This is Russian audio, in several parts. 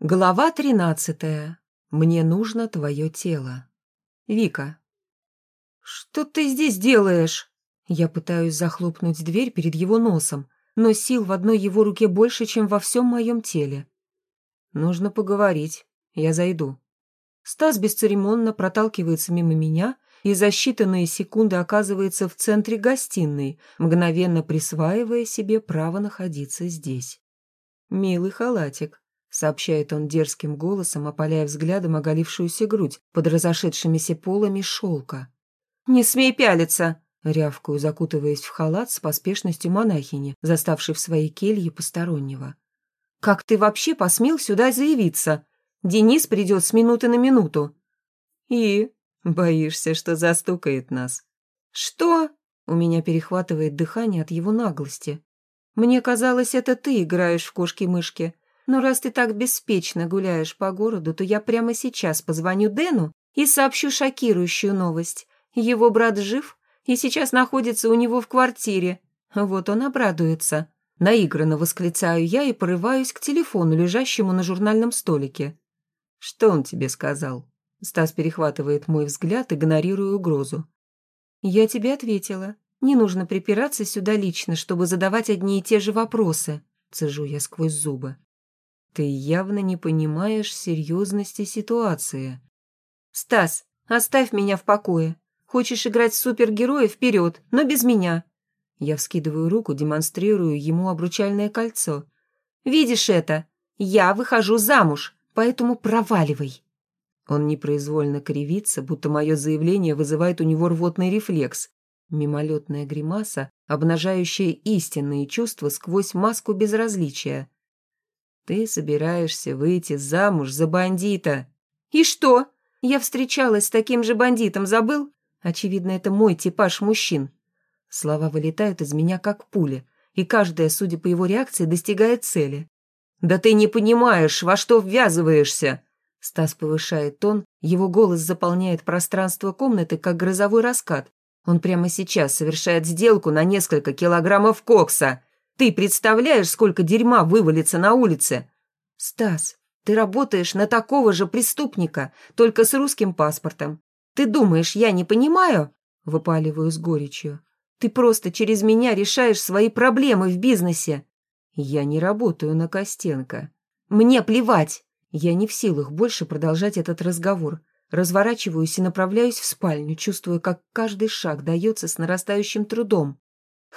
Глава тринадцатая. Мне нужно твое тело. Вика. «Что ты здесь делаешь?» Я пытаюсь захлопнуть дверь перед его носом, но сил в одной его руке больше, чем во всем моем теле. «Нужно поговорить. Я зайду». Стас бесцеремонно проталкивается мимо меня и за считанные секунды оказывается в центре гостиной, мгновенно присваивая себе право находиться здесь. Милый халатик, сообщает он дерзким голосом, опаляя взглядом оголившуюся грудь под разошедшимися полами шелка. «Не смей пялиться!» рявкую, закутываясь в халат с поспешностью монахини, заставшей в своей келье постороннего. «Как ты вообще посмел сюда заявиться? Денис придет с минуты на минуту». «И? Боишься, что застукает нас?» «Что?» У меня перехватывает дыхание от его наглости. «Мне казалось, это ты играешь в кошки-мышки. Но раз ты так беспечно гуляешь по городу, то я прямо сейчас позвоню Дэну и сообщу шокирующую новость. Его брат жив и сейчас находится у него в квартире. Вот он обрадуется. Наигранно восклицаю я и порываюсь к телефону, лежащему на журнальном столике. «Что он тебе сказал?» Стас перехватывает мой взгляд, игнорируя угрозу. «Я тебе ответила. Не нужно припираться сюда лично, чтобы задавать одни и те же вопросы», — цежу я сквозь зубы. Ты явно не понимаешь серьезности ситуации. Стас, оставь меня в покое. Хочешь играть супергероя вперед, но без меня. Я вскидываю руку, демонстрирую ему обручальное кольцо. Видишь это? Я выхожу замуж, поэтому проваливай. Он непроизвольно кривится, будто мое заявление вызывает у него рвотный рефлекс. Мимолетная гримаса, обнажающая истинные чувства сквозь маску безразличия. Ты собираешься выйти замуж за бандита. И что? Я встречалась с таким же бандитом, забыл? Очевидно, это мой типаж мужчин. Слова вылетают из меня как пули, и каждая, судя по его реакции, достигает цели. «Да ты не понимаешь, во что ввязываешься!» Стас повышает тон, его голос заполняет пространство комнаты, как грозовой раскат. Он прямо сейчас совершает сделку на несколько килограммов кокса. Ты представляешь, сколько дерьма вывалится на улице? Стас, ты работаешь на такого же преступника, только с русским паспортом. Ты думаешь, я не понимаю? Выпаливаю с горечью. Ты просто через меня решаешь свои проблемы в бизнесе. Я не работаю на Костенко. Мне плевать. Я не в силах больше продолжать этот разговор. Разворачиваюсь и направляюсь в спальню, чувствуя, как каждый шаг дается с нарастающим трудом.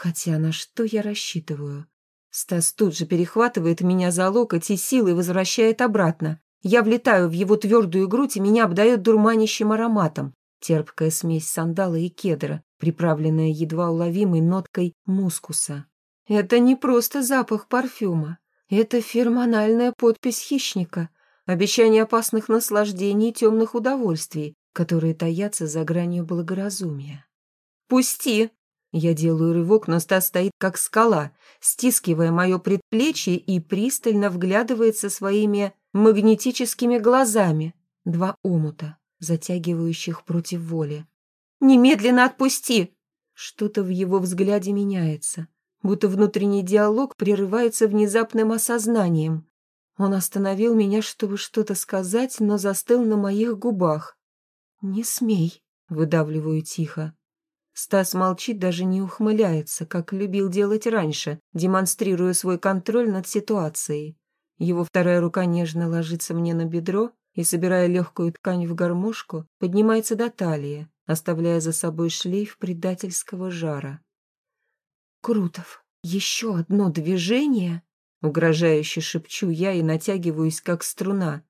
Хотя на что я рассчитываю? Стас тут же перехватывает меня за локоть и силой возвращает обратно. Я влетаю в его твердую грудь, и меня обдает дурманящим ароматом. Терпкая смесь сандала и кедра, приправленная едва уловимой ноткой мускуса. Это не просто запах парфюма. Это фермональная подпись хищника, обещание опасных наслаждений и темных удовольствий, которые таятся за гранью благоразумия. «Пусти!» Я делаю рывок, но Стас стоит как скала, стискивая мое предплечье и пристально вглядывается своими магнетическими глазами. Два омута, затягивающих против воли. «Немедленно отпусти!» Что-то в его взгляде меняется, будто внутренний диалог прерывается внезапным осознанием. Он остановил меня, чтобы что-то сказать, но застыл на моих губах. «Не смей», — выдавливаю тихо. Стас молчит, даже не ухмыляется, как любил делать раньше, демонстрируя свой контроль над ситуацией. Его вторая рука нежно ложится мне на бедро и, собирая легкую ткань в гармошку, поднимается до талии, оставляя за собой шлейф предательского жара. «Крутов, еще одно движение?» Угрожающе шепчу я и натягиваюсь, как струна.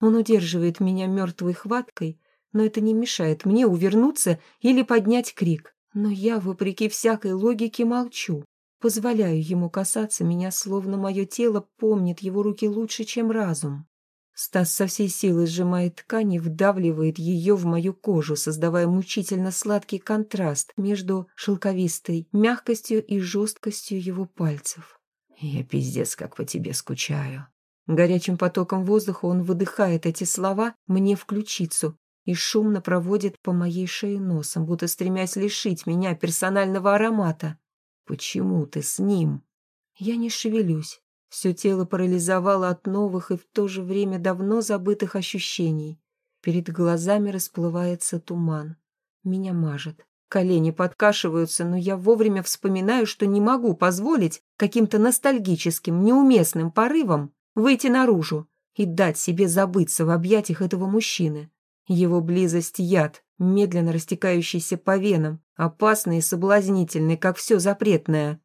Он удерживает меня мертвой хваткой, но это не мешает мне увернуться или поднять крик. Но я, вопреки всякой логике, молчу. Позволяю ему касаться меня, словно мое тело помнит его руки лучше, чем разум. Стас со всей силы сжимает ткань и вдавливает ее в мою кожу, создавая мучительно сладкий контраст между шелковистой мягкостью и жесткостью его пальцев. «Я пиздец как по тебе скучаю». Горячим потоком воздуха он выдыхает эти слова мне в ключицу, и шумно проводит по моей шее носом, будто стремясь лишить меня персонального аромата. «Почему ты с ним?» Я не шевелюсь. Все тело парализовало от новых и в то же время давно забытых ощущений. Перед глазами расплывается туман. Меня мажет. Колени подкашиваются, но я вовремя вспоминаю, что не могу позволить каким-то ностальгическим, неуместным порывам выйти наружу и дать себе забыться в объятиях этого мужчины. Его близость — яд, медленно растекающийся по венам, опасный и соблазнительный, как все запретное.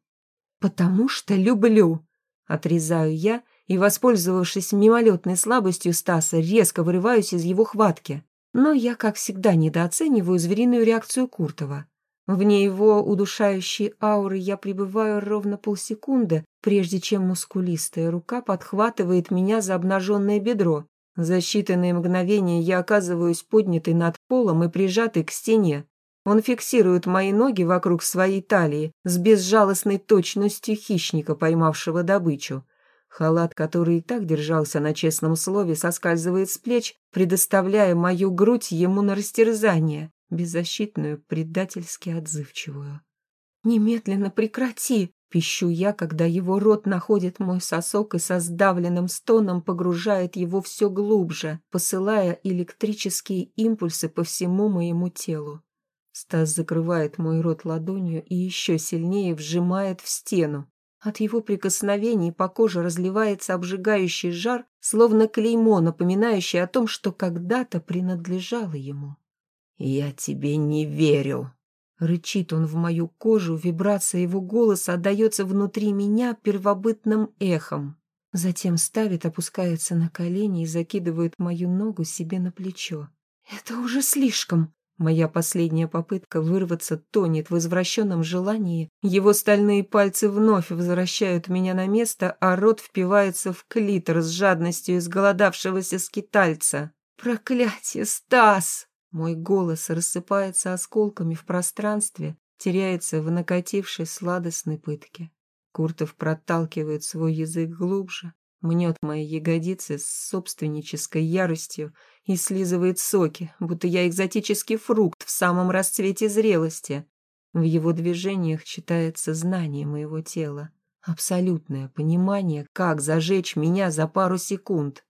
«Потому что люблю!» — отрезаю я и, воспользовавшись мимолетной слабостью Стаса, резко вырываюсь из его хватки. Но я, как всегда, недооцениваю звериную реакцию Куртова. Вне его удушающей ауры я пребываю ровно полсекунды, прежде чем мускулистая рука подхватывает меня за обнаженное бедро. За считанные мгновения я оказываюсь поднятой над полом и прижатой к стене. Он фиксирует мои ноги вокруг своей талии с безжалостной точностью хищника, поймавшего добычу. Халат, который и так держался на честном слове, соскальзывает с плеч, предоставляя мою грудь ему на растерзание, беззащитную, предательски отзывчивую. «Немедленно прекрати!» — пищу я, когда его рот находит мой сосок и со сдавленным стоном погружает его все глубже, посылая электрические импульсы по всему моему телу. Стас закрывает мой рот ладонью и еще сильнее вжимает в стену, от его прикосновений по коже разливается обжигающий жар, словно клеймо, напоминающее о том, что когда-то принадлежало ему. «Я тебе не верю!» Рычит он в мою кожу, вибрация его голоса отдается внутри меня первобытным эхом. Затем ставит, опускается на колени и закидывает мою ногу себе на плечо. «Это уже слишком!» Моя последняя попытка вырваться тонет в извращенном желании. Его стальные пальцы вновь возвращают меня на место, а рот впивается в клитор с жадностью изголодавшегося скитальца. «Проклятие, Стас!» Мой голос рассыпается осколками в пространстве, теряется в накатившей сладостной пытке. Куртов проталкивает свой язык глубже, мнет мои ягодицы с собственнической яростью и слизывает соки, будто я экзотический фрукт в самом расцвете зрелости. В его движениях читается знание моего тела, абсолютное понимание, как зажечь меня за пару секунд.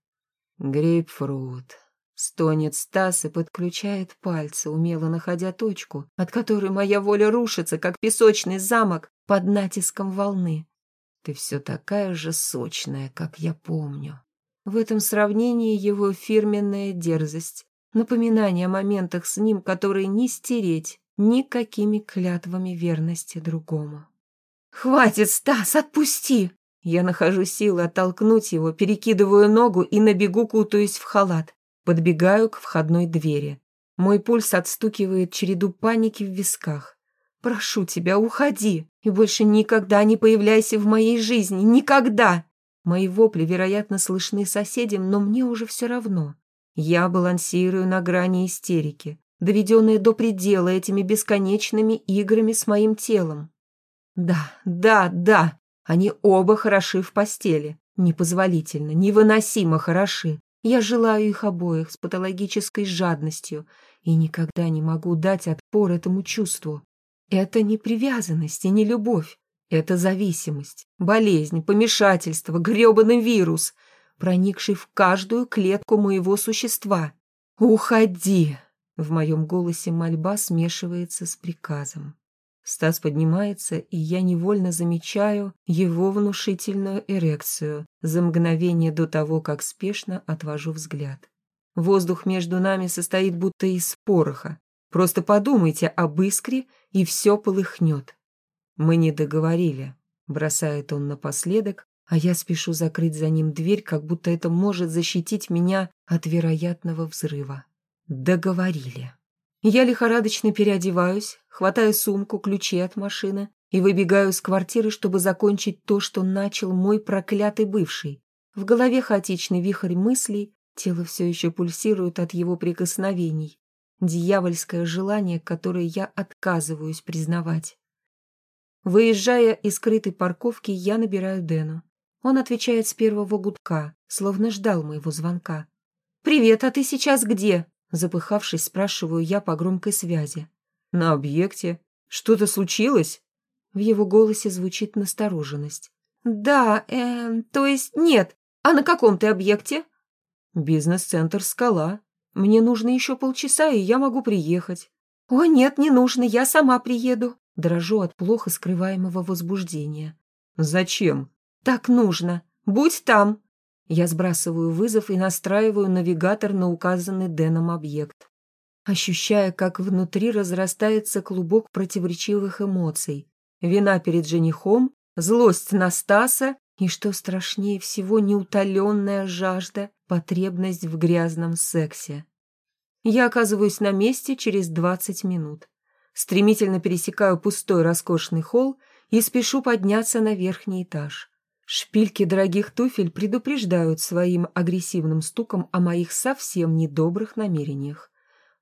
Грейпфрут. Стонет Стас и подключает пальцы, умело находя точку, от которой моя воля рушится, как песочный замок под натиском волны. Ты все такая же сочная, как я помню. В этом сравнении его фирменная дерзость, напоминание о моментах с ним, которые не стереть никакими клятвами верности другому. «Хватит, Стас, отпусти!» Я нахожу силы оттолкнуть его, перекидываю ногу и на бегу кутаюсь в халат. Подбегаю к входной двери. Мой пульс отстукивает череду паники в висках. «Прошу тебя, уходи и больше никогда не появляйся в моей жизни. Никогда!» Мои вопли, вероятно, слышны соседям, но мне уже все равно. Я балансирую на грани истерики, доведенная до предела этими бесконечными играми с моим телом. Да, да, да, они оба хороши в постели. Непозволительно, невыносимо хороши. Я желаю их обоих с патологической жадностью и никогда не могу дать отпор этому чувству. Это не привязанность и не любовь. Это зависимость, болезнь, помешательство, грёбаный вирус, проникший в каждую клетку моего существа. «Уходи!» В моем голосе мольба смешивается с приказом. Стас поднимается, и я невольно замечаю его внушительную эрекцию за мгновение до того, как спешно отвожу взгляд. Воздух между нами состоит будто из пороха. Просто подумайте об искре, и все полыхнет. «Мы не договорили», — бросает он напоследок, а я спешу закрыть за ним дверь, как будто это может защитить меня от вероятного взрыва. Договорили. Я лихорадочно переодеваюсь, хватаю сумку, ключи от машины и выбегаю из квартиры, чтобы закончить то, что начал мой проклятый бывший. В голове хаотичный вихрь мыслей, тело все еще пульсирует от его прикосновений. Дьявольское желание, которое я отказываюсь признавать. Выезжая из скрытой парковки, я набираю Дэну. Он отвечает с первого гудка, словно ждал моего звонка. «Привет, а ты сейчас где?» Запыхавшись, спрашиваю я по громкой связи. «На объекте. Что-то случилось?» В его голосе звучит настороженность. Да, э, то есть нет. А на каком ты объекте? Бизнес-центр «Скала». Мне нужно еще полчаса, и я могу приехать. О, нет, не нужно, я сама приеду. Дрожу от плохо скрываемого возбуждения. Зачем? Так нужно. Будь там. Я сбрасываю вызов и настраиваю навигатор на указанный Дэном объект. Ощущая, как внутри разрастается клубок противоречивых эмоций. Вина перед женихом, злость на Стаса и, что страшнее всего, неутоленная жажда, потребность в грязном сексе. Я оказываюсь на месте через 20 минут. Стремительно пересекаю пустой роскошный холл и спешу подняться на верхний этаж. Шпильки дорогих туфель предупреждают своим агрессивным стуком о моих совсем недобрых намерениях.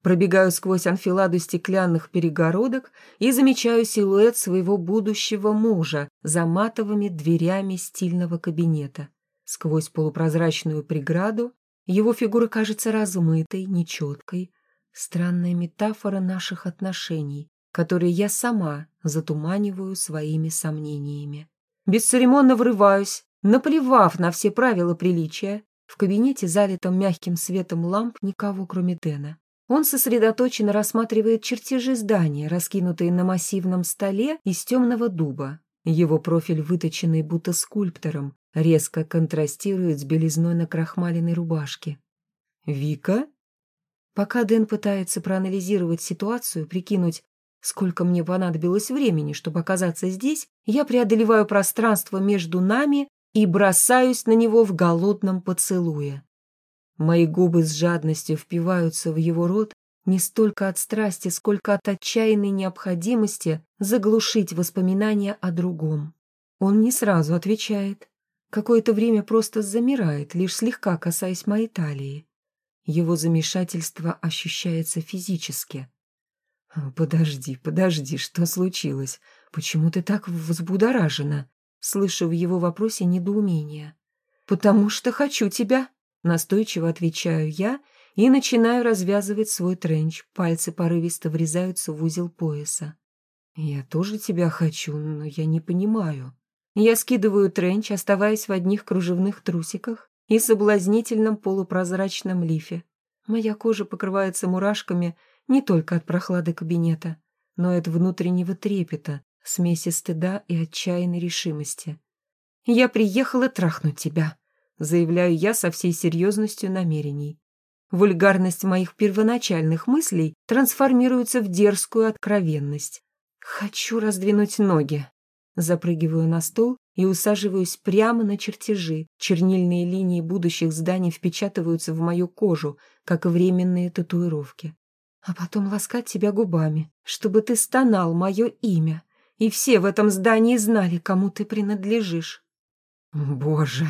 Пробегаю сквозь анфиладу стеклянных перегородок и замечаю силуэт своего будущего мужа за матовыми дверями стильного кабинета. Сквозь полупрозрачную преграду его фигура кажется размытой, нечеткой. Странная метафора наших отношений, которые я сама затуманиваю своими сомнениями. Бесцеремонно врываюсь, наплевав на все правила приличия. В кабинете, залитом мягким светом ламп, никого, кроме Дэна. Он сосредоточенно рассматривает чертежи здания, раскинутые на массивном столе из темного дуба. Его профиль, выточенный будто скульптором, резко контрастирует с белизной на крахмаленной рубашке. «Вика?» Пока Дэн пытается проанализировать ситуацию, прикинуть, сколько мне понадобилось времени, чтобы оказаться здесь, я преодолеваю пространство между нами и бросаюсь на него в голодном поцелуе. Мои губы с жадностью впиваются в его рот не столько от страсти, сколько от отчаянной необходимости заглушить воспоминания о другом. Он не сразу отвечает. Какое-то время просто замирает, лишь слегка касаясь моей талии. Его замешательство ощущается физически. «Подожди, подожди, что случилось? Почему ты так взбудоражена?» Слышу в его вопросе недоумение. «Потому что хочу тебя», Настойчиво отвечаю я и начинаю развязывать свой тренч. Пальцы порывисто врезаются в узел пояса. Я тоже тебя хочу, но я не понимаю. Я скидываю тренч, оставаясь в одних кружевных трусиках и соблазнительном полупрозрачном лифе. Моя кожа покрывается мурашками не только от прохлады кабинета, но и от внутреннего трепета, смеси стыда и отчаянной решимости. «Я приехала трахнуть тебя», заявляю я со всей серьезностью намерений. Вульгарность моих первоначальных мыслей трансформируется в дерзкую откровенность. Хочу раздвинуть ноги. Запрыгиваю на стол и усаживаюсь прямо на чертежи. Чернильные линии будущих зданий впечатываются в мою кожу, как временные татуировки. А потом ласкать тебя губами, чтобы ты стонал мое имя, и все в этом здании знали, кому ты принадлежишь. Боже!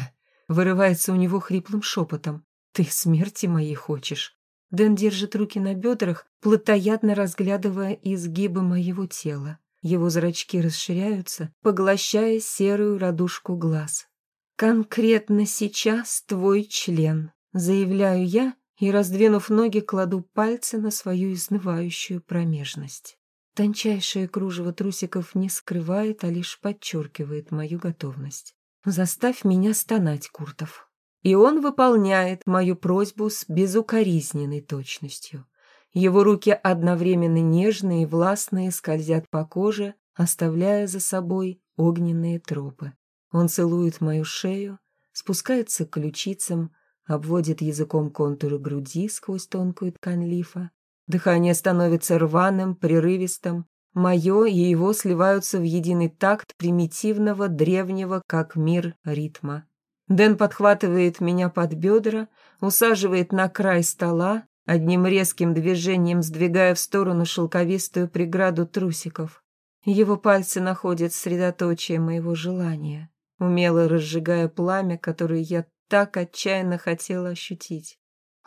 Вырывается у него хриплым шепотом. «Ты смерти моей хочешь?» Дэн держит руки на бедрах, плотоядно разглядывая изгибы моего тела. Его зрачки расширяются, поглощая серую радужку глаз. «Конкретно сейчас твой член», — заявляю я и, раздвинув ноги, кладу пальцы на свою изнывающую промежность. Тончайшее кружево трусиков не скрывает, а лишь подчеркивает мою готовность. Заставь меня стонать, Куртов. И он выполняет мою просьбу с безукоризненной точностью. Его руки одновременно нежные и властные скользят по коже, оставляя за собой огненные тропы. Он целует мою шею, спускается к ключицам, обводит языком контуры груди сквозь тонкую ткань лифа. Дыхание становится рваным, прерывистым, Мое и его сливаются в единый такт примитивного, древнего, как мир, ритма. Дэн подхватывает меня под бедра, усаживает на край стола, одним резким движением сдвигая в сторону шелковистую преграду трусиков. Его пальцы находят средоточие моего желания, умело разжигая пламя, которое я так отчаянно хотела ощутить.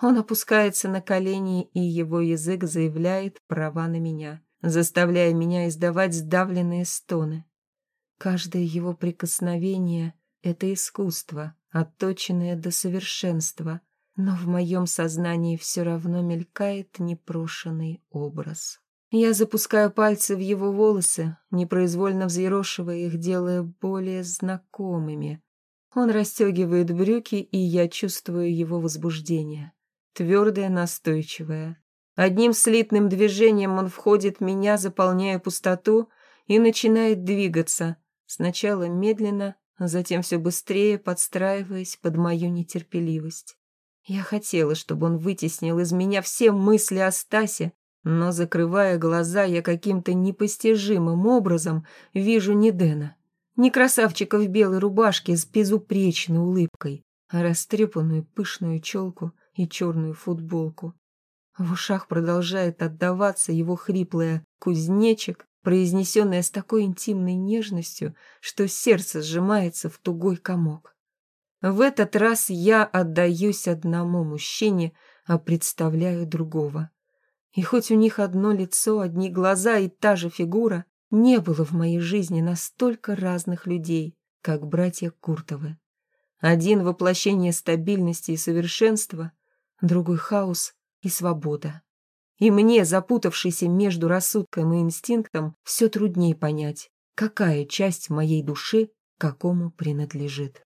Он опускается на колени, и его язык заявляет права на меня заставляя меня издавать сдавленные стоны. Каждое его прикосновение — это искусство, отточенное до совершенства, но в моем сознании все равно мелькает непрошенный образ. Я запускаю пальцы в его волосы, непроизвольно взъерошивая их, делая более знакомыми. Он расстегивает брюки, и я чувствую его возбуждение. Твердое, настойчивое. Одним слитным движением он входит в меня, заполняя пустоту, и начинает двигаться. Сначала медленно, а затем все быстрее, подстраиваясь под мою нетерпеливость. Я хотела, чтобы он вытеснил из меня все мысли о Стасе, но, закрывая глаза, я каким-то непостижимым образом вижу не Дэна, не красавчика в белой рубашке с безупречной улыбкой, а растрепанную пышную челку и черную футболку. В ушах продолжает отдаваться его хриплое «кузнечик», произнесенное с такой интимной нежностью, что сердце сжимается в тугой комок. В этот раз я отдаюсь одному мужчине, а представляю другого. И хоть у них одно лицо, одни глаза и та же фигура, не было в моей жизни настолько разных людей, как братья Куртовы. Один — воплощение стабильности и совершенства, другой — хаос и свобода. И мне, запутавшейся между рассудком и инстинктом, все труднее понять, какая часть моей души какому принадлежит.